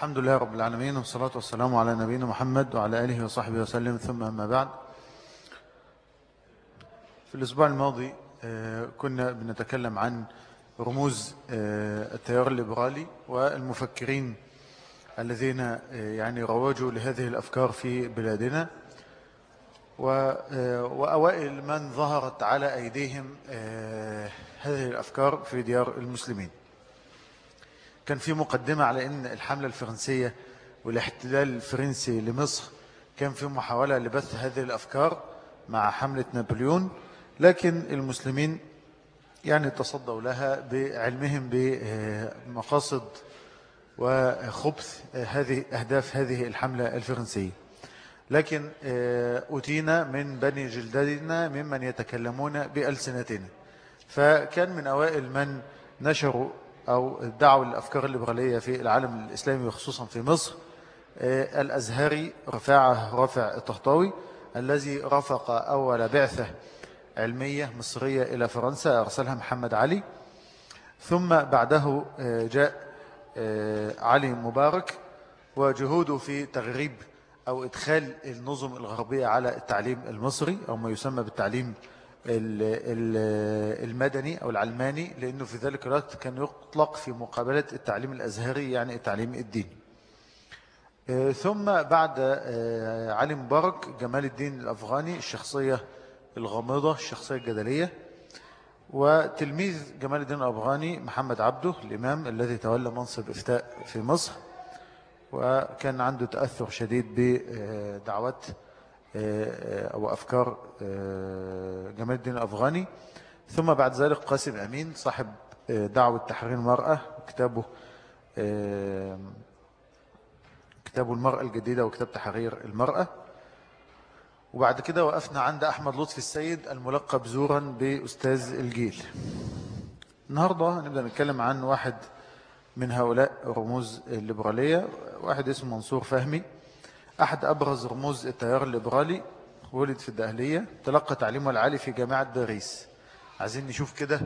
الحمد لله رب العالمين والصلاة والسلام على نبينا محمد وعلى آله وصحبه وسلم. ثم أما بعد في الأسبوع الماضي آه، كنا بنتكلم عن رموز آه، التيار الليبرالي والمفكرين الذين آه، يعني روجوا لهذه الأفكار في بلادنا وأوائل من ظهرت على أيديهم هذه الأفكار في ديار المسلمين. كان في مقدمة على أن الحملة الفرنسية والاحتلال الفرنسي لمصر كان في محاولة لبث هذه الأفكار مع حملة نابليون لكن المسلمين يعني تصدوا لها بعلمهم بمقاصد وخبث هذه أهداف هذه الحملة الفرنسية. لكن أتينا من بني جلدنا ممن يتكلمون بألسنتنا. فكان من أوائل من نشروا أو الدعوة للأفكار الليبرالية في العالم الإسلامي وخصوصا في مصر آه، الأزهري رفاعة رافع الطهطاوي الذي رافق أول بعثة علمية مصرية إلى فرنسا أرسلها محمد علي. ثم بعده آه، جاء آه، علي مبارك. وجهوده في تغريب أو إدخال النظم الغربية على التعليم المصري أو ما يسمى بالتعليم المدني أو العلماني لأنه في ذلك الوقت كان يطلق في مقابلة التعليم الأزهري يعني التعليم الديني. آه، ثم بعد آه، علي مبارك جمال الدين الأفغاني الشخصية الغامضة الشخصية الجدلية. وتلميذ جمال الدين الأفغاني محمد عبده الإمام الذي تولى منصب إفتاء في مصر. وكان عنده تأثر شديد بدعوات آه، أو أفكار آه، جمال الدين الأفغاني. ثم بعد ذلك قاسم أمين صاحب آه، دعوة تحرير المرأة كتابه كتابه المرأة الجديدة وكتاب تحرير المرأة. وبعد كده وقفنا عند أحمد لطفي السيد الملقب زورا بأستاذ الجيل. النهاردة نبدأ نتكلم عن واحد من هؤلاء رموز الليبرالية واحد اسمه منصور فهمي. أحد أبرز رموز التيار الليبرالي ولد في الدهلية تلقى تعليمه العالي في جامعة باريس. عايزين نشوف كده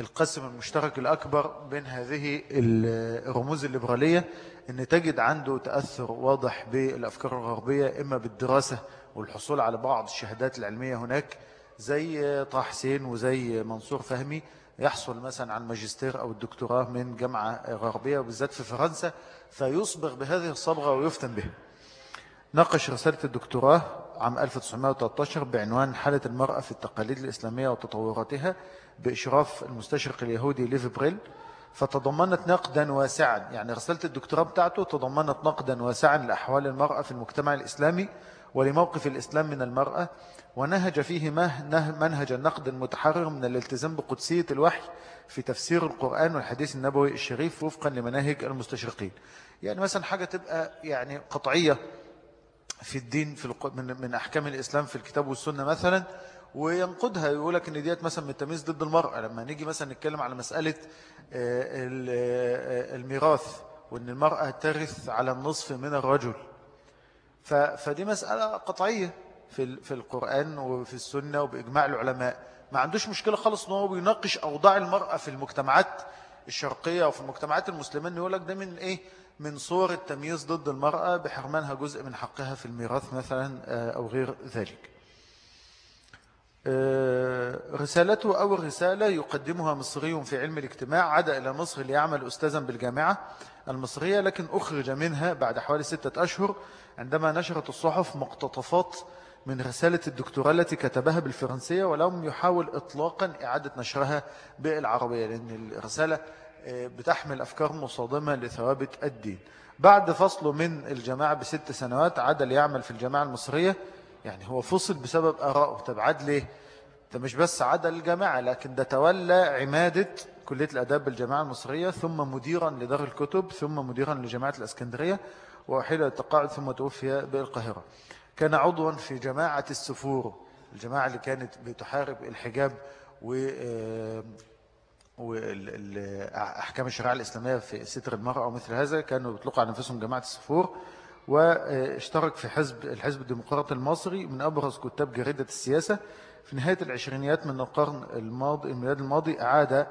القسم المشترك الأكبر بين هذه الرموز الليبرالية أن تجد عنده تأثر واضح بالأفكار الغربية إما بالدراسة والحصول على بعض الشهادات العلمية هناك زي طه حسين وزي منصور فهمي. يحصل مثلا على الماجستير أو الدكتوراه من جامعة غربية وبالذات في فرنسا فيصبغ بهذه الصبغة ويفتن بها. ناقش رسالة الدكتوراه عام 1913 بعنوان حالة المرأة في التقاليد الإسلامية وتطوراتها بإشراف المستشرق اليهودي ليف بريل. فتضمنت نقدا واسعا يعني رسالة الدكتوراه بتاعته تضمنت نقدا واسعا لأحوال المرأة في المجتمع الإسلامي ولموقف الإسلام من المرأة ونهج فيه منهج النقد المتحرر من الالتزام بقدسية الوحي في تفسير القرآن والحديث النبوي الشريف وفقا لمناهج المستشرقين. يعني مثلا حاجة تبقى يعني قطعية. في الدين في من من أحكام الإسلام في الكتاب والسنة مثلا وينقدها يقول لك إن ديت مثلا من التمييز ضد المرأة لما نيجي مثلا نتكلم على مسألة آه، آه، الميراث وإن المرأة ترث على النصف من الرجل. فدي مسألة قطعية في في القرآن وفي السنة وبإجماع العلماء. ما عندوش مشكلة خالص إن هو بيناقش أوضاع المرأة في المجتمعات الشرقية وفي المجتمعات المسلمين يقول لك ده من إيه؟ من صور التمييز ضد المرأة بحرمانها جزء من حقها في الميراث مثلا آه، أو غير ذلك. آه، رسالته أو الرسالة يقدمها مصري في علم الاجتماع عاد إلى مصر ليعمل أستاذا بالجامعة المصرية لكن أخرج منها بعد حوالي ستة أشهر عندما نشرت الصحف مقتطفات من رسالة الدكتوراه التي كتبها بالفرنسية ولم يحاول إطلاقا إعادة نشرها بالعربية لأن الرسالة بتحمل أفكار مصادمة لثوابت الدين. بعد فصله من الجماعة بست سنوات عاد ليعمل في الجماعة المصرية. يعني هو فصل بسبب أراءه. طب عاد ليه ده مش بس عاد الجماعة لكن ده تولى عمادة كلية الأداب بالجماعة المصرية ثم مديرا لدار الكتب ثم مديرا لجماعة الأسكندرية وأحيل التقاعد ثم توفي بالقاهرة. كان عضوا في جماعة السفور الجماعة اللي كانت بتحارب الحجاب و وأحكام الشريعة الإسلامية في ستر المرأة ومثل هذا كانوا بيطلقوا على نفسهم جماعة السفور واشترك في حزب الحزب الديمقراطي المصري من أبرز كتاب جريدة السياسة. في نهاية العشرينيات من القرن الماضي الميلاد الماضي أعاد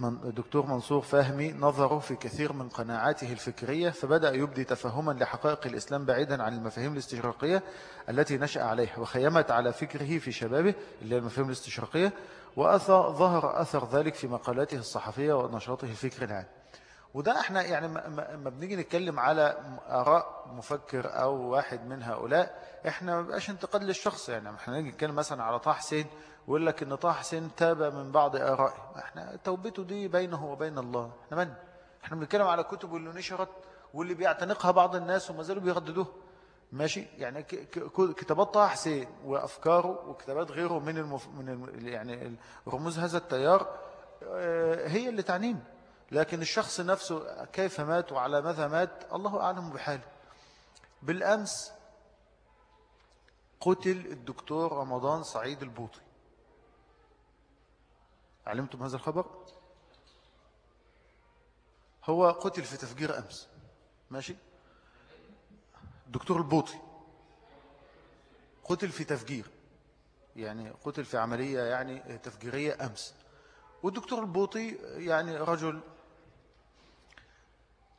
الدكتور منصور فهمي نظره في كثير من قناعاته الفكرية فبدأ يبدي تفهما لحقائق الإسلام بعيدا عن المفاهيم الاستشراقية التي نشأ عليها وخيمت على فكره في شبابه اللي هي المفاهيم الاستشراقية. وظهر أثر ذلك في مقالاته الصحفية ونشاطه الفكري العام وده إحنا يعني ما بنيجي نتكلم على آراء مفكر أو واحد من هؤلاء إحنا ما بقاش انتقاد للشخص. يعني إحنا نيجي نتكلم مثلا على طه حسين ويقول لك إن طه حسين تاب من بعض آرائه. إحنا توبته دي بينه وبين الله. إحنا من؟ إحنا بنتكلم على كتب اللي نشرت واللي بيعتنقها بعض الناس وما زالوا بيرددوه. ماشي؟ يعني كتابات طه حسين وأفكاره وكتابات غيره من المف... من يعني رموز هذا التيار آه، هي اللي تعنين لكن الشخص نفسه كيف مات وعلى ماذا مات الله أعلم بحاله. بالأمس قتل الدكتور رمضان سعيد البوطي. علمتم هذا الخبر؟ هو قتل في تفجير أمس. ماشي؟ الدكتور البوطي. قتل في تفجير. يعني قتل في عملية يعني تفجيرية أمس. والدكتور البوطي يعني رجل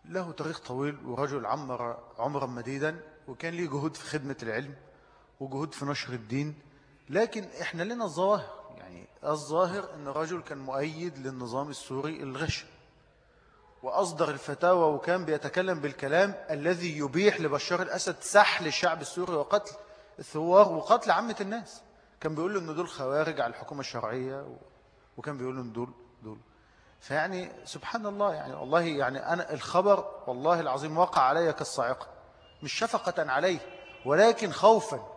له تاريخ طويل ورجل عمر عمرا مديدا وكان ليه جهود في خدمة العلم وجهود في نشر الدين. لكن إحنا لنا الظواهر. يعني الظاهر إن رجل كان مؤيد للنظام السوري الغش وأصدر الفتاوى وكان بيتكلم بالكلام الذي يبيح لبشار الأسد سحل الشعب السوري وقتل الثوار وقتل عامة الناس. كان بيقول له أن دول خوارج على الحكومة الشرعية وكان بيقول له أن دول دول. فيعني سبحان الله يعني والله يعني أنا الخبر والله العظيم وقع علي كالصاعقة مش شفقة عليه ولكن خوفا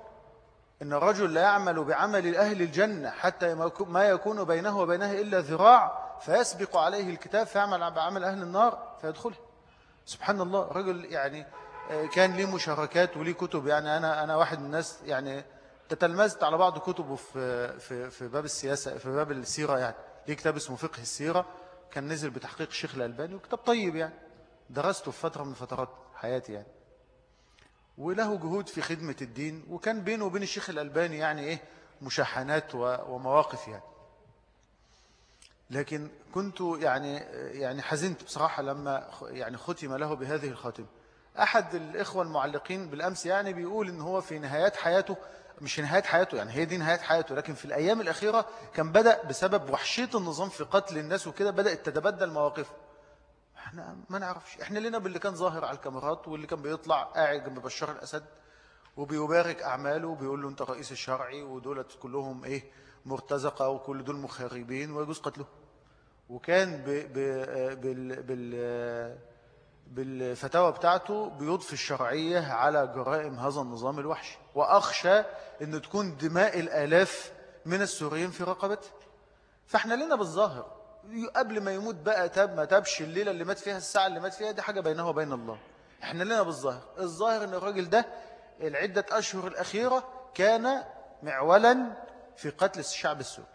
إن الرجل لا يعمل بعمل أهل الجنة حتى ما يكون بينه وبينها إلا ذراع فيسبق عليه الكتاب فيعمل بعمل أهل النار فيدخله. سبحان الله رجل يعني آه، كان لي مشاركات ولي كتب. يعني أنا أنا واحد من الناس يعني تتلمذت على بعض كتبه في في في باب السياسة في باب السيرة يعني. ليه كتاب اسمه فقه السيرة. كان نزل بتحقيق الشيخ الألباني وكتاب طيب يعني. درسته في فترة من فترات حياتي يعني. وله جهود في خدمة الدين وكان بينه وبين الشيخ الألباني يعني إيه مشاحنات ومواقف يعني. لكن كنت يعني يعني حزنت بصراحة لما يعني ختم له بهذه الخاتمة. أحد الإخوة المعلقين بالأمس يعني بيقول إن هو في نهايات حياته مش نهاية حياته يعني هي دي نهاية حياته لكن في الأيام الأخيرة كان بدأ بسبب وحشية النظام في قتل الناس وكده بدأت تتبدل مواقفه إحنا ما نعرفش. إحنا لنا باللي كان ظاهر على الكاميرات واللي كان بيطلع قاعد جنب بشار الأسد وبيبارك أعماله وبيقول له أنت رئيس الشرعي ودولت كلهم إيه مرتزقة وكل دول مخربين ويجوز قتله. وكان بالفتاوى بتاعته بيضفي الشرعية على جرائم هذا النظام الوحشي. وأخشى أن تكون دماء الآلاف من السوريين في رقبته فإحنا لنا بالظاهر. قبل ما يموت بقى تاب ما تابش الليلة اللي مات فيها الساعة اللي مات فيها دي حاجة بينه وبين الله. إحنا لنا بالظاهر. الظاهر إن الراجل ده العدة أشهر الأخيرة كان معولا في قتل الشعب السوري.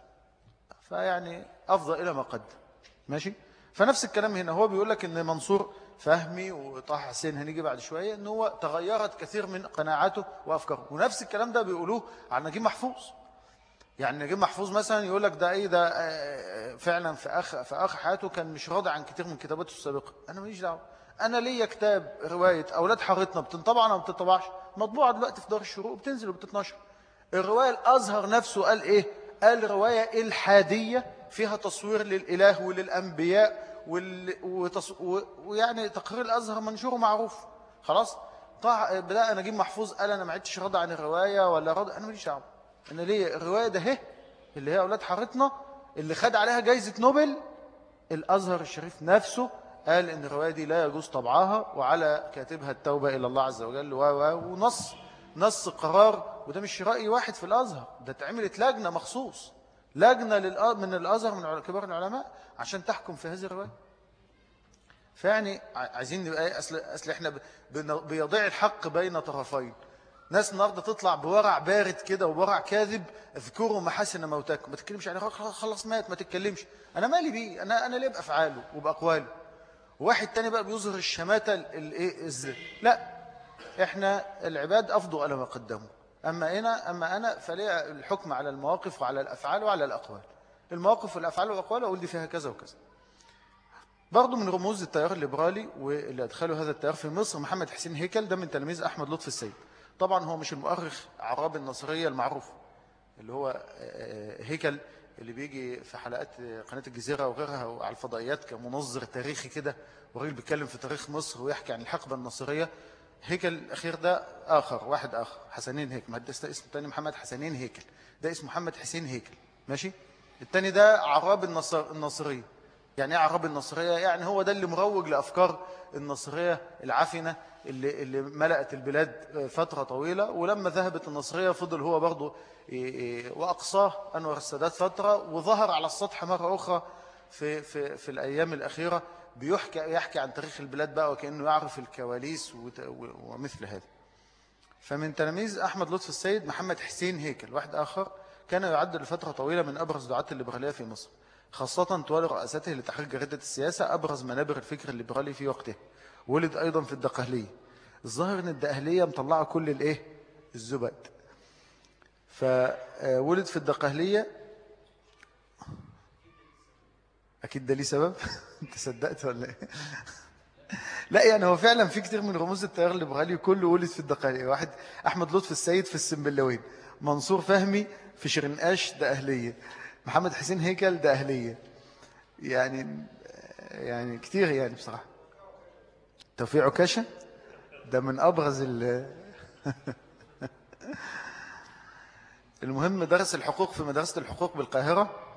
فيعني أفضل إلى ما قدم. ماشي؟ فنفس الكلام هنا هو بيقول لك إن منصور فهمي وطه حسين هنيجي بعد شوية إن هو تغيرت كثير من قناعاته وأفكاره. ونفس الكلام ده بيقولوه عن نجيب محفوظ. يعني نجيب محفوظ مثلا يقول لك ده إيه؟ ده آه، فعلا في أخ في أخ حياته كان مش راضي عن كثير من كتاباته السابقة. أنا ماليش دعوة. أنا ليا كتاب رواية أولاد حارتنا بتنطبع ولا ما بتنطبعش مطبوعة دلوقتي في دار الشروق وبتنزل وبتتنشر. الرواية الأزهر نفسه قال إيه؟ قال رواية إلحادية فيها تصوير للإله وللأنبياء وال... وتص... و... ويعني تقرير الأزهر منشور معروف خلاص؟ طاع بدأ نجيب محفوظ قال أنا ما عدتش راضي عن الرواية ولا راضي أنا ماليش دعوة. أنا ليه؟ الرواية ده اهي اللي هي أولاد حارتنا اللي خد عليها جايزة نوبل. الأزهر الشريف نفسه قال إن الرواية دي لا يجوز طبعها وعلى كاتبها التوبة إلى الله عز وجل. و ونص نص قرار. وده مش رأي واحد في الأزهر ده اتعملت لجنة مخصوص. لجنة من الأزهر من كبار العلماء عشان تحكم في هذه الرواية. فيعني عايزين نبقى إيه اصل أصل إحنا بيضيع الحق بين طرفين. ناس النهارده تطلع بورع بارد كده وورع كاذب اذكروا محاسن موتاكم. ما تتكلمش يعني خلص مات ما تتكلمش. أنا مالي بيه. أنا أنا ليه بافعاله وبأقواله؟ واحد تاني بقى بيظهر الشماتة الايه إزاي لا إحنا العباد افضوا على ما قدموا. أما أنا أما أنا فليه الحكم على المواقف وعلى الأفعال وعلى الأقوال؟ المواقف والأفعال والأقوال أقول دي فيها كذا وكذا. برضه من رموز التيار الليبرالي واللي أدخلوا هذا التيار في مصر محمد حسين هيكل ده من تلاميذ أحمد لطفي السيد. طبعا هو مش المؤرخ عراب النصرية المعروف اللي هو آه، آه، هيكل اللي بيجي في حلقات قناة الجزيرة وغيرها على الفضائيات كمنظر تاريخي كده وراجل بيتكلم في تاريخ مصر ويحكي عن الحقبة النصرية هيكل الأخير ده آخر واحد آخر حسنين هيكل. ما ده اسمه محمد حسنين هيكل. ده اسمه محمد حسين هيكل. ماشي؟ الثاني ده عراب النصر النصرية. يعني إيه عراب النصرية؟ يعني هو ده اللي مروج لأفكار النصرية العفنة اللي, اللي ملأت البلاد فترة طويلة. ولما ذهبت النصرية فضل هو برضه وأقصاه أنور السادات فترة. وظهر على السطح مرة أخرى في, في, في الأيام الأخيرة بيحكي يحكي عن تاريخ البلاد بقى وكأنه يعرف الكواليس ومثل هذا. فمن تلاميذ أحمد لطف السيد محمد حسين هيكل واحد آخر كان يعد لفترة طويلة من أبرز دعاة الليبرالية في مصر خاصة طوال رئاسته لتحقيق جريدة السياسة أبرز منابر الفكر الليبرالي في وقته ولد أيضا في الدقهلية. الظاهر أن الدقهلية مطلعة كل الإيه؟ الزبد. فولد في الدقهلية. أكيد ده ليه سبب؟ أنت صدقت ولا إيه؟ لا يعني هو فعلا في كتير من رموز التيار الليبرالي كله ولد في الدقهلية واحد أحمد لطف السيد في السنبلاوين منصور فهمي في شرنقاش ده أهلية. محمد حسين هيكل ده أهلية. يعني يعني كتير يعني بصراحة. توفيق عكاشة ده من أبرز ال المهم درس الحقوق في مدرسة الحقوق بالقاهرة.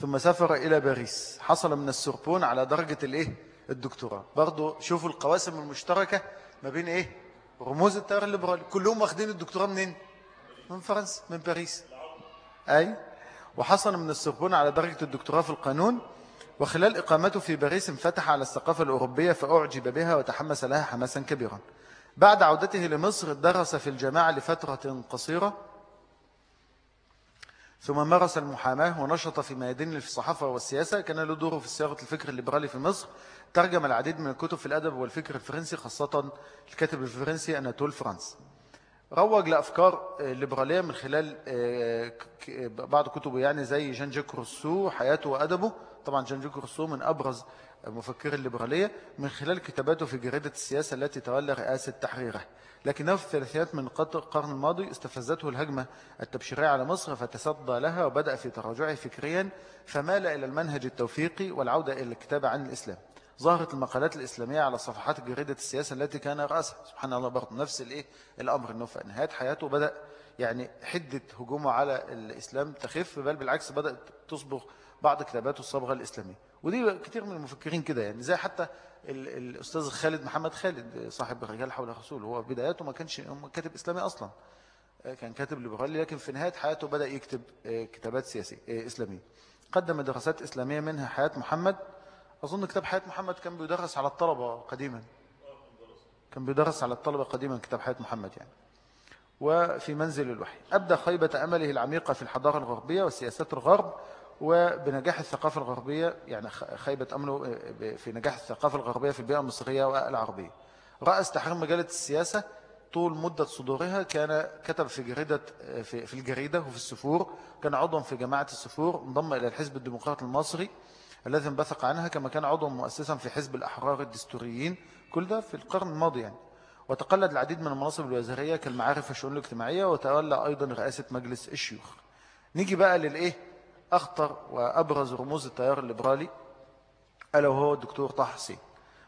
ثم سافر إلى باريس. حصل من السربون على درجة الإيه؟ الدكتوراه. برضو شوفوا القواسم المشتركة ما بين إيه؟ رموز التيار الليبرالي. كلهم واخدين الدكتوراه منين؟ من فرنسا من باريس. أي؟ وحصل من السربون على درجة الدكتوراه في القانون. وخلال إقامته في باريس انفتح على الثقافة الأوروبية فأعجب بها وتحمس لها حماسا كبيرا. بعد عودته لمصر درس في الجامعة لفترة قصيرة. ثم مارس المحاماة ونشط في ميادين الصحافة والسياسة. كان له دوره في صياغة الفكر الليبرالي في مصر. ترجم العديد من الكتب في الأدب والفكر الفرنسي خاصة الكاتب الفرنسي أناتول فرانس. روج لأفكار الليبرالية من خلال آه، بعض كتبه يعني زي جان جاك روسو حياته وأدبه. طبعا جان جاك روسو من أبرز مفكري الليبرالية من خلال كتاباته في جريدة السياسة التي تولى رئاسة تحريرها. لكنه في الثلاثينات من القرن الماضي استفزته الهجمة التبشيرية على مصر فتصدى لها وبدأ في تراجعه فكريا فمال إلى المنهج التوفيقي والعودة إلى الكتابة عن الإسلام. ظهرت المقالات الإسلامية على صفحات جريدة السياسة التي كان رأسها. سبحان الله برضه نفس الإيه؟ الأمر. أنه في نهاية حياته بدأ يعني حدة هجومه على الإسلام تخف بل بالعكس بدأت تصبغ بعض كتاباته الصبغة الإسلامية. ودي كتير من المفكرين كده يعني زي حتى الأستاذ خالد محمد خالد صاحب رجال حول الرسول. هو بداياته ما كانش كاتب إسلامي أصلا. كان كاتب ليبرالي لكن في نهاية حياته بدأ يكتب كتابات سياسية إسلامية. قدم دراسات إسلامية منها حياة محمد. أظن كتاب حياة محمد كان بيدرس على الطلبة قديما. كان بيدرس على الطلبة قديما كتاب حياة محمد يعني. وفي منزل الوحي. أبدى خيبة أمله العميقة في الحضارة الغربية وسياسات الغرب وبنجاح الثقافة الغربية يعني خيبة أمله في نجاح الثقافة الغربية في البيئة المصرية والعربية رأس تحرير مجلة السياسة طول مدة صدورها كان كتب في جريدة في, في الجريدة وفي السفور كان عضوا في جماعة السفور انضم إلى الحزب الديمقراطي المصري الذي انبثق عنها كما كان عضوا مؤسسا في حزب الأحرار الدستوريين. كل ده في القرن الماضي يعني. وتقلد العديد من المناصب الوزارية كالمعارف والشؤون الاجتماعية وتولى أيضا رئاسة مجلس الشيوخ. نيجي بقى للإيه؟ أخطر وأبرز رموز التيار الليبرالي. ألا وهو الدكتور طه حسين.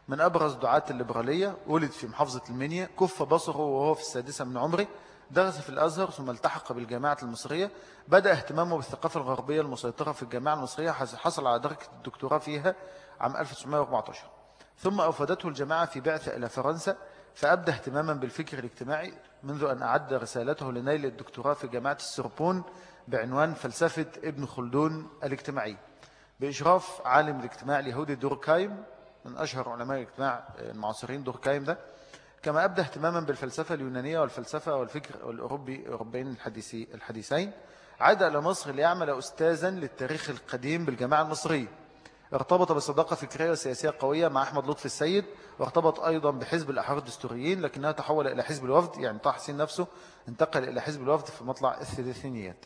من أبرز دعاة الليبرالية ولد في محافظة المنيا كف بصره وهو في السادسة من عمره درس في الأزهر ثم التحق بالجامعة المصرية بدأ اهتمامه بالثقافة الغربية المسيطرة في الجامعة المصرية حصل على درجة الدكتوراه فيها عام 1914 ثم أفادته الجماعة في بعثة إلى فرنسا فأبدى اهتماما بالفكر الاجتماعي منذ أن أعد رسالته لنيل الدكتوراه في جامعة السربون بعنوان فلسفة ابن خلدون الاجتماعي بإشراف عالم الاجتماع اليهودي دوركايم من أشهر علماء الاجتماع المعاصرين دوركايم ده كما أبدى اهتماما بالفلسفة اليونانية والفلسفة والفكر الأوروبي الأوروبيين الحديثين عاد إلى مصر ليعمل أستاذا للتاريخ القديم بالجامعة المصرية. ارتبط بصداقة فكرية وسياسية قوية مع أحمد لطفي السيد وارتبط أيضا بحزب الأحرار الدستوريين لكنها تحول إلى حزب الوفد يعني طه حسين نفسه انتقل إلى حزب الوفد في مطلع الثلاثينيات.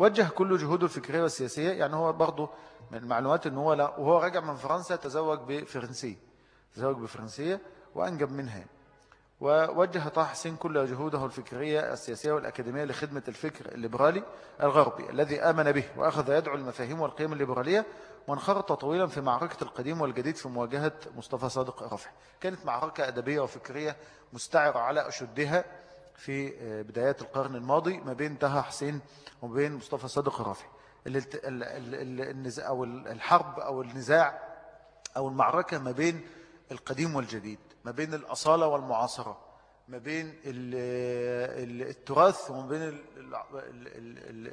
وجه كل جهوده الفكرية والسياسية يعني هو برضه من المعلومات أنه هو لا وهو راجع من فرنسا تزوج بفرنسية تزوج بفرنسية وأنجب منها. ووجه طه حسين كل جهوده الفكرية السياسية والأكاديمية لخدمة الفكر الليبرالي الغربي الذي آمن به وأخذ يدعو المفاهيم والقيم الليبرالية وانخرط طويلا في معركة القديم والجديد في مواجهة مصطفى صادق الرفعي كانت معركة أدبية وفكرية مستعرة على أشدها. في بدايات القرن الماضي ما بين طه حسين وما بين مصطفى صادق الرفعي أو الحرب أو النزاع أو المعركة ما بين القديم والجديد ما بين الأصالة والمعاصرة ما بين التراث وما بين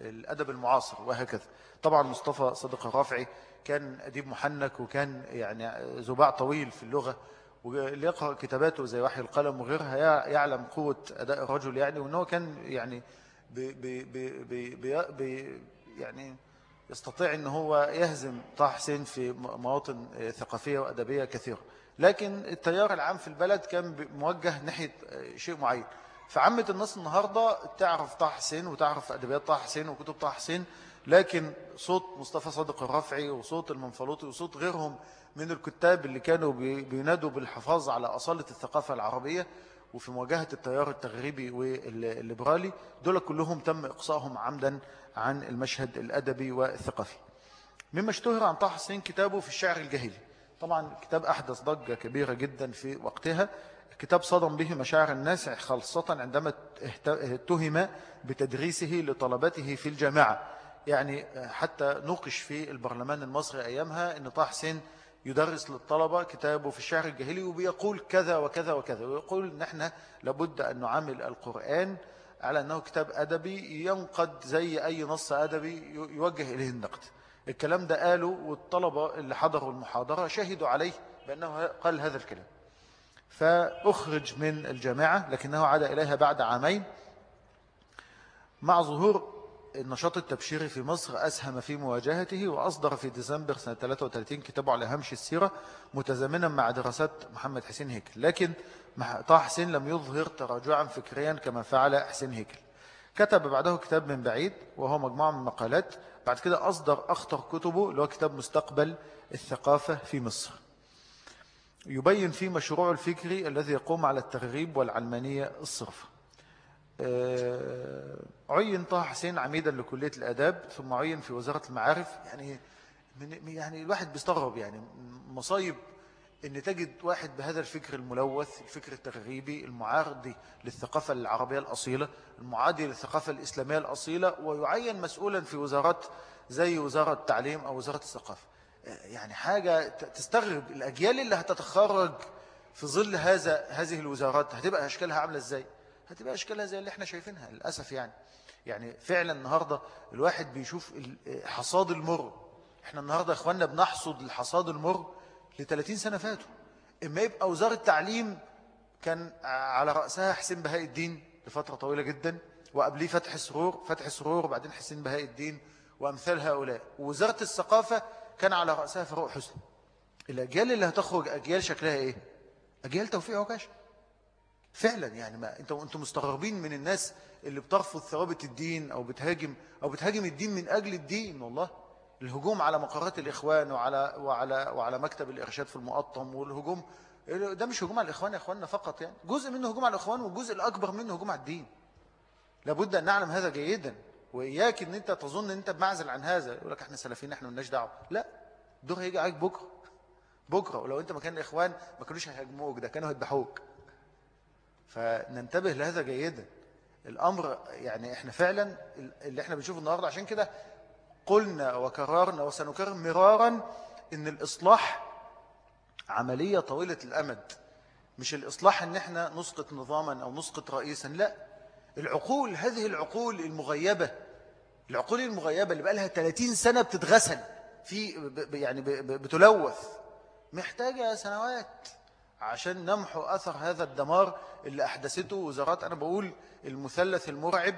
الأدب المعاصر وهكذا. طبعا مصطفى صدق الرافعي كان أديب محنك وكان يعني زباع طويل في اللغة واللي يقرأ كتاباته زي وحي القلم وغيرها يعلم قوة أداء الرجل يعني وأنه كان يعني بي بي بي بي بي يعني يستطيع أنه هو يهزم طه حسين في مواطن ثقافية وأدبية كثيرة. لكن التيار العام في البلد كان موجه ناحية شيء معين. فعامة الناس النهاردة تعرف طه حسين وتعرف أدبيات طه حسين وكتب طه حسين لكن صوت مصطفى صادق الرافعي وصوت المنفلوطي وصوت غيرهم من الكتاب اللي كانوا بينادوا بالحفاظ على أصالة الثقافة العربية وفي مواجهة التيار التغريبي والليبرالي دول كلهم تم إقصائهم عمدا عن المشهد الأدبي والثقافي. مما اشتهر عن طه حسين كتابه في الشعر الجاهلي. طبعا كتاب أحدث ضجة كبيرة جدا في وقتها. كتاب صدم به مشاعر الناس خاصة عندما اتهم بتدريسه لطلبته في الجامعة. يعني حتى نوقش في البرلمان المصري أيامها أن طه حسين يدرس للطلبة كتابه في الشعر الجاهلي وبيقول كذا وكذا وكذا. ويقول أن إحنا لابد أن نعامل القرآن على أنه كتاب أدبي ينقد زي أي نص أدبي يوجه إليه النقد. الكلام ده قاله والطلبة اللي حضروا المحاضرة شهدوا عليه بأنه قال هذا الكلام. فأخرج من الجامعة لكنه عاد إليها بعد عامين. مع ظهور النشاط التبشيري في مصر أسهم في مواجهته وأصدر في ديسمبر سنة 33 كتابه على همش السيرة متزامنا مع دراسات محمد حسين هيكل. لكن طه حسين لم يظهر تراجعا فكريا كما فعل حسين هيكل. كتب بعده كتاب من بعيد وهو مجموعة من مقالات بعد كده أصدر أخطر كتبه اللي هو كتاب مستقبل الثقافة في مصر. يبين فيه مشروع الفكري الذي يقوم على التغريب والعلمانية الصرفة عين طه حسين عميدا لكلية الأداب ثم عين في وزارة المعارف. يعني من يعني الواحد بيستغرب يعني مصايب إن تجد واحد بهذا الفكر الملوث الفكر التغريبي المعارض للثقافة العربية الأصيلة المعادي للثقافة الإسلامية الأصيلة ويعين مسؤولا في وزارات زي وزارة التعليم أو وزارة الثقافة. يعني حاجة تستغرب. الأجيال اللي هتتخرج في ظل هذا هذه الوزارات هتبقى أشكالها عاملة إزاي؟ هتبقى أشكالها زي اللي إحنا شايفينها للأسف يعني. يعني فعلا النهاردة الواحد بيشوف حصاد المر. إحنا النهاردة إخواننا بنحصد الحصاد المر ل 30 سنة فاتوا. إما يبقى وزارة التعليم كان على رأسها حسين بهاء الدين لفترة طويلة جدا وقبليه فتح سرور فتح سرور وبعدين حسين بهاء الدين وأمثال هؤلاء. ووزارة الثقافة كان على رأسها فاروق حسني. الأجيال اللي هتخرج أجيال شكلها إيه؟ أجيال توفيق عكاشة. فعلا يعني ما أنتم أنتم مستغربين من الناس اللي بترفض ثوابت الدين أو بتهاجم أو بتهاجم الدين من أجل الدين والله. الهجوم على مقرات الإخوان وعلى, وعلى, وعلى مكتب الإرشاد في المقطم والهجوم. ده مش هجوم على الإخوان يا إخواننا فقط يعني. جزء منه هجوم على الإخوان والجزء الأكبر منه هجوم على الدين. لابد أن نعلم هذا جيدا. وإياك أن أنت تظن أن أنت بمعزل عن هذا. يقول لك إحنا سلفين إحنا مالناش دعوة. لا. الدور هيجي عليك بكرة. بكرة. ولو أنت مكان الإخوان ما كانوش هيهاجموك ده كانوا هيذبحوك. فننتبه لهذا جيدا. الأمر يعني إحنا فعلا اللي إحنا بنشوفه النهاردة عشان كده قلنا وكررنا وسنكرر مرارا إن الإصلاح عملية طويلة الأمد مش الإصلاح إن إحنا نسقط نظاما أو نسقط رئيسا لا. العقول هذه العقول المغيبة العقول المغيبة اللي بقى لها 30 سنة بتتغسل في يعني بتلوث محتاجة سنوات. عشان نمحو أثر هذا الدمار اللي أحدثته وزارات. أنا بقول المثلث المرعب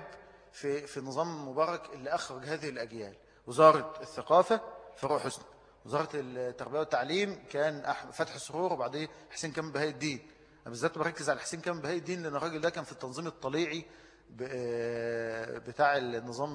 في في نظام مبارك اللي أخرج هذه الأجيال. وزارة الثقافة فاروق حسني. وزارة التربية والتعليم كان فتح سرور وبعدين حسين كامل بهاء الدين. أنا بالذات بركز على حسين كامل بهاء الدين لأن الراجل ده كان في التنظيم الطليعي بتاع النظام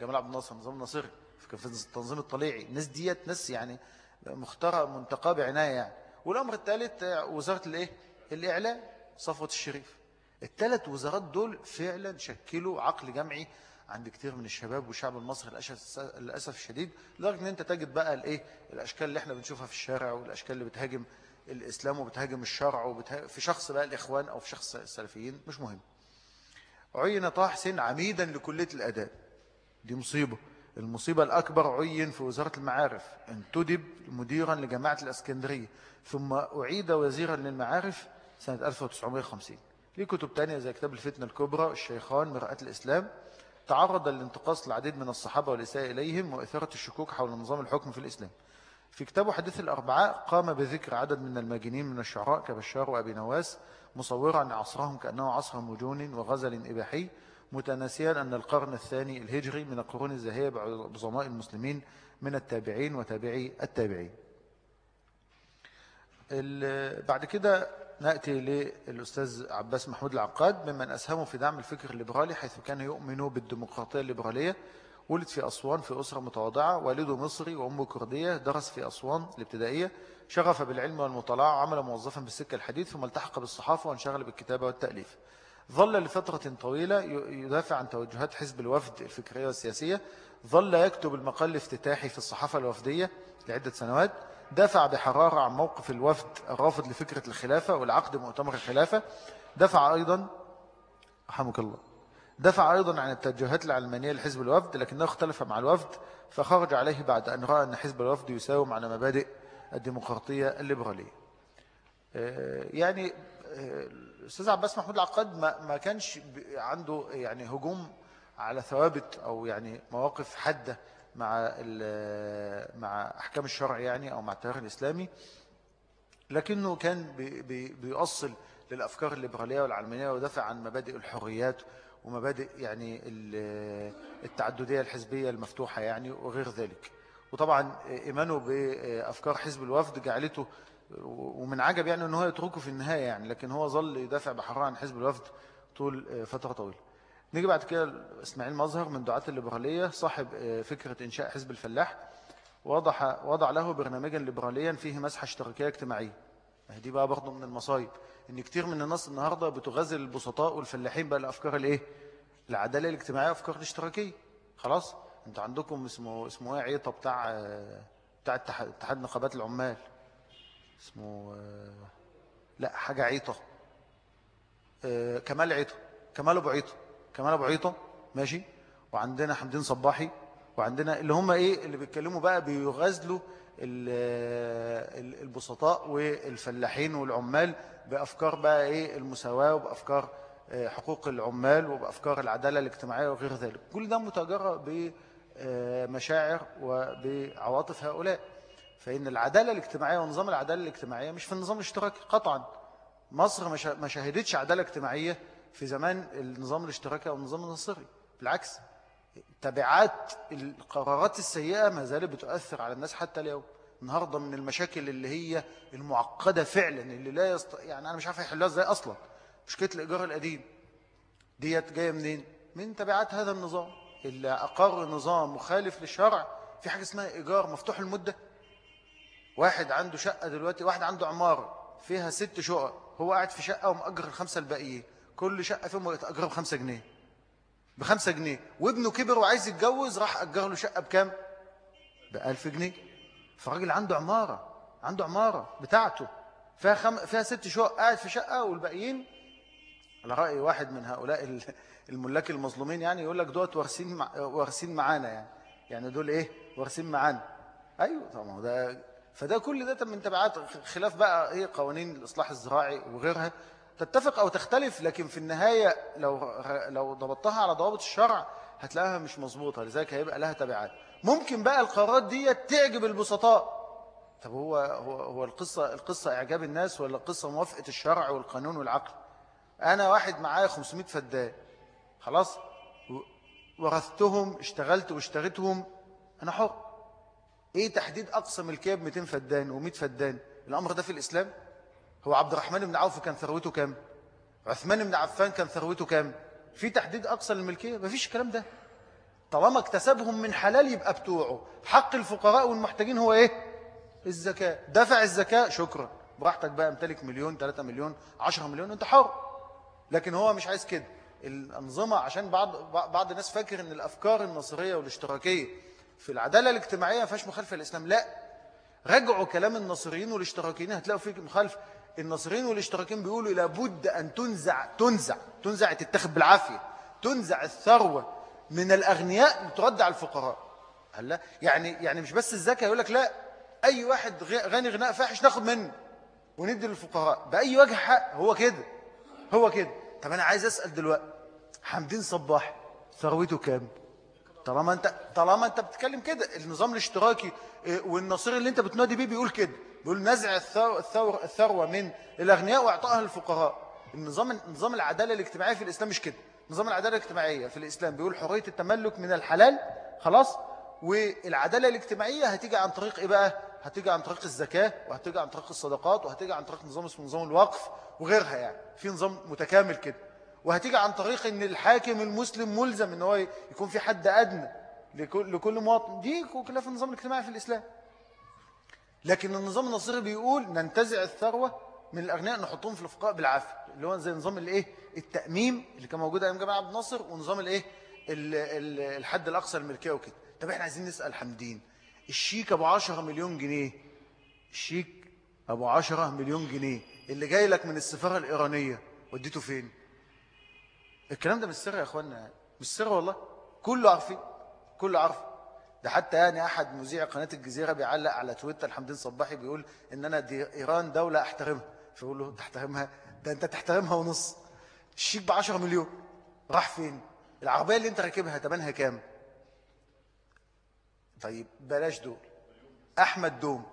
جمال عبد الناصر النظام الناصري في التنظيم الطليعي. الناس ديت ناس يعني مختارة منتقاه بعناية يعني. والأمر الثالث وزارة الإيه؟ الإعلام صفوة الشريف. الثلاث وزارات دول فعلا شكلوا عقل جمعي عند كتير من الشباب والشعب المصري للأسف الشديد لدرجة إن أنت تجد بقى الإيه؟ الأشكال اللي إحنا بنشوفها في الشارع والأشكال اللي بتهاجم الإسلام وبتهاجم الشرع وبتهاجم في شخص بقى الإخوان أو في شخص السلفيين مش مهم. عين طه حسين عميدا لكلية الاداب دي مصيبة. المصيبة الأكبر عين في وزارة المعارف انتدب مديرا لجامعة الأسكندرية ثم أعيد وزيرا للمعارف سنة 1950 ليه كتب تانية زي كتاب الفتنة الكبرى الشيخان مرآة الإسلام تعرض للانتقاص العديد من الصحابة والإساءة إليهم وإثارة الشكوك حول نظام الحكم في الإسلام. في كتابه حديث الأربعاء قام بذكر عدد من الماجنين من الشعراء كبشار وأبي نواس مصورا عصرهم كأنه عصر مجون وغزل إباحي متناسيا أن القرن الثاني الهجري من القرون الزاهية بعظماء المسلمين من التابعين وتابعي التابعين. بعد كده نأتي للأستاذ عباس محمود العقاد ممن أسهموا في دعم الفكر الليبرالي حيث كان يؤمن بالديمقراطية الليبرالية. ولد في أسوان في أسرة متواضعة والده مصري وأمه كردية درس في أسوان الابتدائية شغف بالعلم والمطالعة عمل موظفا بالسكة الحديث ثم التحق بالصحافة وانشغل بالكتابة والتأليف. ظل لفترة طويلة يدافع عن توجهات حزب الوفد الفكرية والسياسية ظل يكتب المقال الافتتاحي في الصحافة الوفدية لعدة سنوات دافع بحرارة عن موقف الوفد الرافض لفكرة الخلافة والعقد مؤتمر الخلافة دفع أيضا رحمك الله. دفع أيضا عن التوجهات العلمانية لحزب الوفد لكنه اختلف مع الوفد فخرج عليه بعد أن رأى أن حزب الوفد يساوم على مبادئ الديمقراطية الليبرالية. آه، يعني آه، الأستاذ عباس محمود العقاد ما, ما كانش عنده يعني هجوم على ثوابت أو يعني مواقف حادة مع مع أحكام الشرع يعني أو مع التيار الإسلامي لكنه كان بي بي بيؤصل للأفكار الليبرالية والعلمانية ودافع عن مبادئ الحريات ومبادئ يعني التعددية الحزبية المفتوحة يعني وغير ذلك. وطبعا إيمانه بأفكار حزب الوفد جعلته ومن عجب يعني أنه يتركه في النهاية يعني لكن هو ظل يدافع بحرارة عن حزب الوفد طول فترة طويلة. نيجي بعد كده إسماعيل مظهر من دعاة الليبرالية صاحب فكرة إنشاء حزب الفلاح وضع, وضع له برنامجا ليبراليا فيه مسحة اشتراكية اجتماعية. دي بقى برضه من المصايب إن كتير من الناس النهاردة بتغزل البسطاء والفلاحين بقى الأفكار الإيه؟ العدالة الاجتماعية أفكار الاشتراكية. خلاص؟ انت عندكم اسمه اسمه إيه؟ عيطة بتاع بتاع اتحاد نقابات العمال. اسمه لا حاجة عيطة. كمال عيطة كمال أبو عيطة كمال أبو عيطة ماشي؟ وعندنا حمدين صباحي وعندنا اللي هم إيه اللي بيتكلموا بقى بيغزلوا البسطاء والفلاحين والعمال بأفكار بقى إيه المساواة وبأفكار آه، حقوق العمال وبأفكار العدالة الاجتماعية وغير ذلك. كل ده متجرى بمشاعر وبعواطف هؤلاء. فإن العدالة الاجتماعية ونظام العدالة الاجتماعية مش في النظام الاشتراكي قطعا. مصر ما شاهدتش عدالة اجتماعية في زمان النظام الاشتراكي أو النظام النصري. بالعكس تبعات القرارات السيئة ما زالت بتؤثر على الناس حتى اليوم. النهاردة من المشاكل اللي هي المعقدة فعلا اللي لا يست... يعني أنا مش عارف يحلها إزاي أصلا. مشكلة الإيجار القديم ديت جاية منين؟ من تبعات هذا النظام. اللي أقر نظام مخالف للشرع في حاجة اسمها إيجار مفتوح المدة واحد عنده شقة دلوقتي واحد عنده عمارة فيها ست شقق هو قاعد في شقة ومأجر الخمسة الباقيين. كل شقة فيهم يتأجرها بخمسة جنيه. بخمسة جنيه. وابنه كبر وعايز يتجوز راح أجر له شقة بكام؟ بألف جنيه. فالراجل عنده عمارة عنده عمارة بتاعته. فيها, خم... فيها ست شقق قاعد في شقة والباقيين. على رأي واحد من هؤلاء الملاك المظلومين يعني يقول لك دوت وارثين مع... وارثين معانا يعني. يعني دول إيه؟ وارثين معانا. أيوه طبعا ده فده كل ده من تبعات خلاف بقى إيه قوانين الإصلاح الزراعي وغيرها تتفق أو تختلف لكن في النهاية لو لو ضبطتها على ضوابط الشرع هتلاقيها مش مظبوطة لذلك هيبقى لها تبعات. ممكن بقى القرارات دي تعجب البسطاء. طب هو هو هو القصة القصة إعجاب الناس ولا القصة موافقة الشرع والقانون والعقل؟ أنا واحد معايا 500 فدان. خلاص؟ ورثتهم اشتغلت واشتريتهم أنا حر. إيه تحديد أقصى ملكية ب 200 فدان و100 فدان؟ الأمر ده في الإسلام؟ هو عبد الرحمن بن عوف كان ثروته كام؟ عثمان بن عفان كان ثروته كام؟ في تحديد أقصى للملكية مفيش الكلام ده. طالما اكتسبهم من حلال يبقى بتوعه. حق الفقراء والمحتاجين هو إيه؟ الزكاة. دفع الزكاة شكرا. براحتك بقى امتلك مليون 3 مليون 10 مليون انت حر. لكن هو مش عايز كده. الأنظمة عشان بعض بعض الناس فاكر إن الأفكار النصرية والاشتراكية في العدالة الاجتماعية ما فيهاش مخالفة للإسلام. لا. رجعوا كلام النصريين والاشتراكيين. هتلاقوا فيه مخالفة النصريين والاشتراكيين بيقولوا لابد أن تنزع تنزع تنزع تتخذ بالعافية تنزع الثروة من الأغنياء لترد على الفقراء. هلا يعني يعني مش بس الزكاة يقول لك لا. أي واحد غني غناء فاحش ناخد منه وندي للفقراء. بأي وجه حق. هو كده. هو كده. طب أنا عايز أسأل دلوقتي حمدين صباح ثروته كام؟ طالما انت طالما انت بتتكلم كده النظام الاشتراكي آه، والنصير اللي انت بتنادي بيه بيقول كده. بيقول نزع الثروة, الثروة من الأغنياء واعطائها للفقراء. النظام نظام العدالة الاجتماعية في الإسلام مش كده. نظام العدالة الاجتماعية في الإسلام بيقول حرية التملك من الحلال خلاص والعدالة الاجتماعية هتيجي عن طريق إيه بقى؟ هتيجي عن طريق الزكاة وهتيجي عن طريق الصدقات وهتيجي عن طريق نظام اسمه نظام الوقف وغيرها يعني. في نظام متكامل كده. وهتيجي عن طريق إن الحاكم المسلم ملزم إن هو يكون في حد أدنى لكل, مواطن. دي كلها في النظام الاجتماعي في الإسلام. لكن النظام النصيري بيقول ننتزع الثروة من الأغنياء نحطهم في الفقراء بالعافية اللي هو زي نظام الإيه؟ التأميم اللي كان موجود أيام جماعة عبد الناصر ونظام الإيه؟ الحد الأقصى الملكية وكده. طب إحنا عايزين نسأل حمدين. الشيك أبو عشرة مليون جنيه. الشيك أبو عشرة مليون جنيه. اللي جاي لك من السفارة الإيرانية وديته فين؟ الكلام ده مش سر يا أخوانا مش سر والله. كله عارفين كله عارف ده حتى يعني أحد مذيع قناة الجزيرة بيعلق على تويتر حمدين صباحي بيقول إن أنا دي إيران دولة أحترمها. فيقول له تحترمها ده أنت تحترمها ونص. الشيك بعشرة مليون. راح فين؟ العربية اللي أنت راكبها تمنها كام؟ طيب بلاش دول. أحمد دوم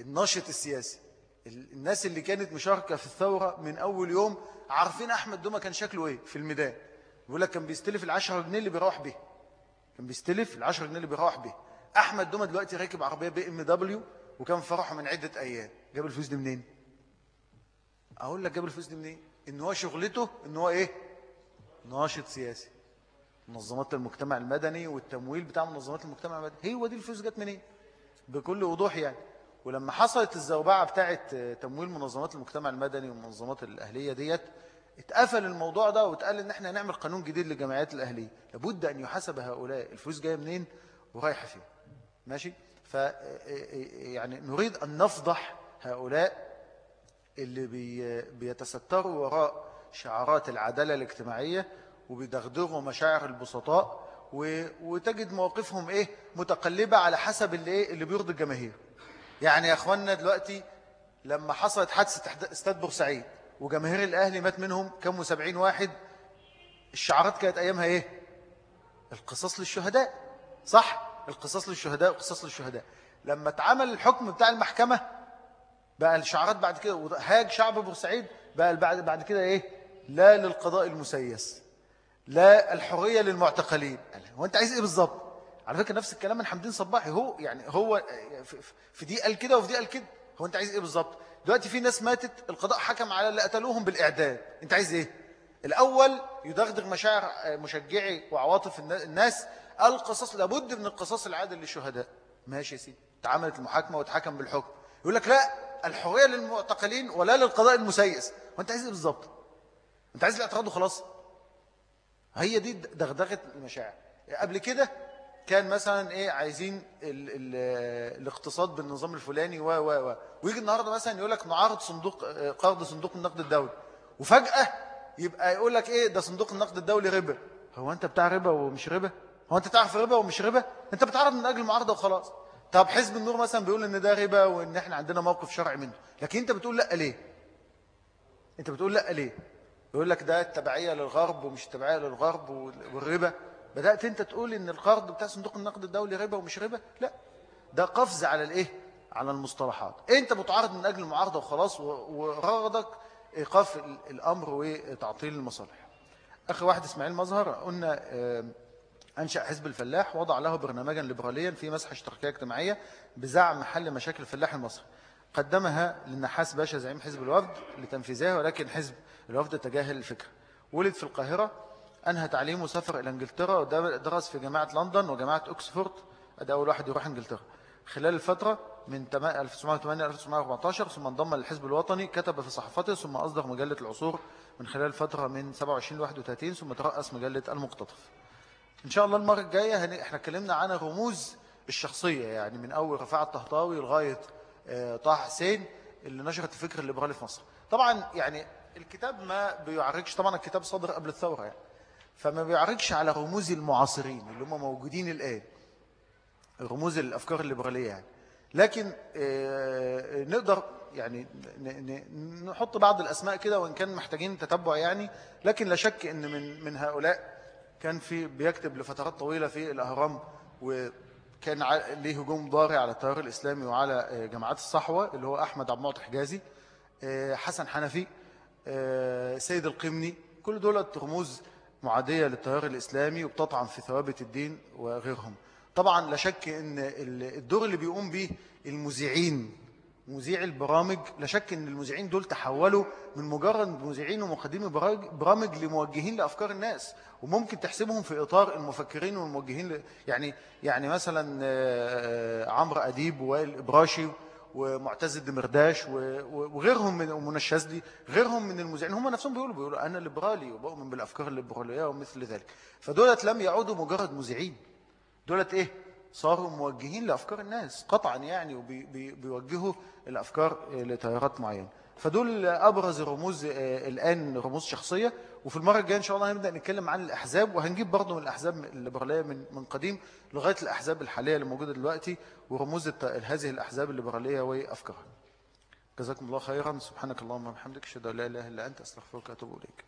الناشط السياسي. الناس اللي كانت مشاركة في الثورة من أول يوم عارفين أحمد دومة كان شكله إيه في الميدان. بيقول لك كان بيستلف العشرة جنيه اللي بيروح به. كان بيستلف العشرة جنيه اللي بيروح به. أحمد دومة دلوقتي راكب عربية BMW وكان فرحه من عدة أيام. جاب الفلوس دي منين؟ أقول لك جاب الفلوس دي منين؟ إن هو شغلته إن هو إيه؟ ناشط سياسي. منظمات المجتمع المدني والتمويل بتاع منظمات المجتمع المدني. هو دي الفلوس جت منين؟ بكل وضوح يعني. ولما حصلت الزوبعة بتاعة تمويل منظمات المجتمع المدني والمنظمات الأهلية ديت اتقفل الموضوع ده واتقال إن إحنا نعمل قانون جديد للجمعيات الأهلية. لابد أن يحاسب هؤلاء. الفلوس جاية منين؟ ورايحة فين؟ ماشي؟ ف يعني نريد أن نفضح هؤلاء اللي بي بيتستروا وراء شعارات العدالة الاجتماعية وبيدغدغوا مشاعر البسطاء وتجد مواقفهم إيه؟ متقلبة على حسب اللي, إيه اللي بيرضي الجماهير. يعني يا أخوانا دلوقتي لما حصلت حادثة استاد بورسعيد وجماهير الأهلي مات منهم كم وسبعين واحد الشعارات كانت أيامها إيه؟ القصص للشهداء صح؟ القصص للشهداء وقصص للشهداء. لما اتعمل الحكم بتاع المحكمة بقى الشعارات بعد كده هاج شعب بورسعيد بقى بعد بعد كده إيه؟ لا للقضاء المسيس لا الحرية للمعتقلين. هو أنت عايز إيه بالظبط؟ على فكرة نفس الكلام من حمدين صباحي هو يعني هو في دي قال كده وفي دي قال كده. هو انت عايز إيه بالظبط؟ دلوقتي في ناس ماتت القضاء حكم على اللي قتلوهم بالإعداد. انت عايز إيه؟ الأول يدغدغ مشاعر مشجعي وعواطف الناس القصص لابد من القصاص العادل للشهداء. ماشي يا سيدي. اتعملت المحاكمة واتحكم بالحكم. يقول لك لا الحرية للمعتقلين ولا للقضاء المسيس وانت عايز إيه بالظبط؟ انت عايز الاعتراض وخلاص. هي دي دغدغة المشاعر. قبل كده كان مثلا إيه عايزين ال ال الاقتصاد بالنظام الفلاني و و و ويجي النهارده مثلا يقول لك نعارض صندوق قرض صندوق النقد الدولي وفجأة يبقى يقول لك إيه ده صندوق النقد الدولي ربا هو أنت بتاع ربا ومش ربا هو أنت تعرف ربا ومش ربا أنت بتعرض من أجل المعارضة وخلاص. طب حزب النور مثلا بيقول إن ده ربا وإن إحنا عندنا موقف شرعي منه لكن أنت بتقول لأ ليه؟ أنت بتقول لأ ليه؟ يقول لك ده التبعيه للغرب ومش التبعيه للغرب والربا بدأت أنت تقول إن القرض بتاع صندوق النقد الدولي ربا ومش ربا؟ لا. ده قفز على الإيه؟ على المصطلحات. أنت متعارض من أجل المعارضة وخلاص ورغضك إيقاف الأمر وتعطيل المصالح. أخي واحد إسماعيل مظهر قلنا أنشأ حزب الفلاح وضع له برنامجا ليبراليا في مسح اشتراكية اجتماعية بزعم حل مشاكل الفلاح المصري. قدمها للنحاس باشا زعيم حزب الوفد لتنفيذها ولكن حزب الوفد تجاهل الفكرة. ولد في القاهرة أنهى تعليمه وسافر إلى إنجلترا ودرس في جامعة لندن وجامعة أكسفورد. أدى أول واحد يروح إنجلترا. خلال الفترة من 1908 1914 ثم انضم للحزب الوطني كتب في صحفته ثم أصدر مجلة العصور من خلال فترة من 27 ل 31 ثم ترأس مجلة المقتطف. إن شاء الله المرة الجاية إحنا اتكلمنا عن رموز الشخصية يعني من أول رفاعة الطهطاوي لغاية آه، طه حسين اللي نشرت الفكر الليبرالي في مصر. طبعا يعني الكتاب ما بيعرجش طبعا الكتاب صدر قبل الثورة يعني. فما بيعرجش على رموز المعاصرين اللي هم موجودين الآن. رموز الأفكار الليبرالية يعني. لكن آه، نقدر يعني نحط بعض الأسماء كده وإن كان محتاجين تتبع يعني. لكن لا شك أن من من هؤلاء كان في بيكتب لفترات طويلة في الأهرام وكان ليه هجوم ضارع على التيار الإسلامي وعلى آه، جماعات الصحوة اللي هو أحمد عبد المعطي حجازي آه، حسن حنفي سيد القمني. كل دولة رموز معادية للتيار الإسلامي وبتطعن في ثوابت الدين وغيرهم. طبعا لا شك إن الدور اللي بيقوم به المذيعين مذيع البرامج لا شك إن المذيعين دول تحولوا من مجرد مذيعين ومقدمي برامج لموجهين لأفكار الناس وممكن تحسبهم في إطار المفكرين والموجهين يعني يعني مثلا آه، عمرو أديب ووائل إبراشي ومعتز الدمرداش وغيرهم من ومنى الشاذلي غيرهم من المذيعين هم نفسهم بيقولوا بيقولوا أنا ليبرالي وبؤمن بالأفكار الليبرالية ومثل ذلك. فدولت لم يعودوا مجرد مذيعين. دولت إيه؟ صاروا موجهين لأفكار الناس قطعا يعني وبيوجهوا الأفكار لتيارات معينة. فدول أبرز الرموز آه، الآن رموز شخصية. وفي المرة الجاية إن شاء الله هنبدأ نتكلم عن الأحزاب وهنجيب برضه من الأحزاب الليبرالية من من قديم لغاية الأحزاب الحالية اللي موجودة دلوقتي ورموز هذه الأحزاب الليبرالية وأفكارها جزاكم الله خيرا. سبحانك اللهم وبحمدك أشهد أن لا إله إلا أنت أستغفرك وأتوب إليك.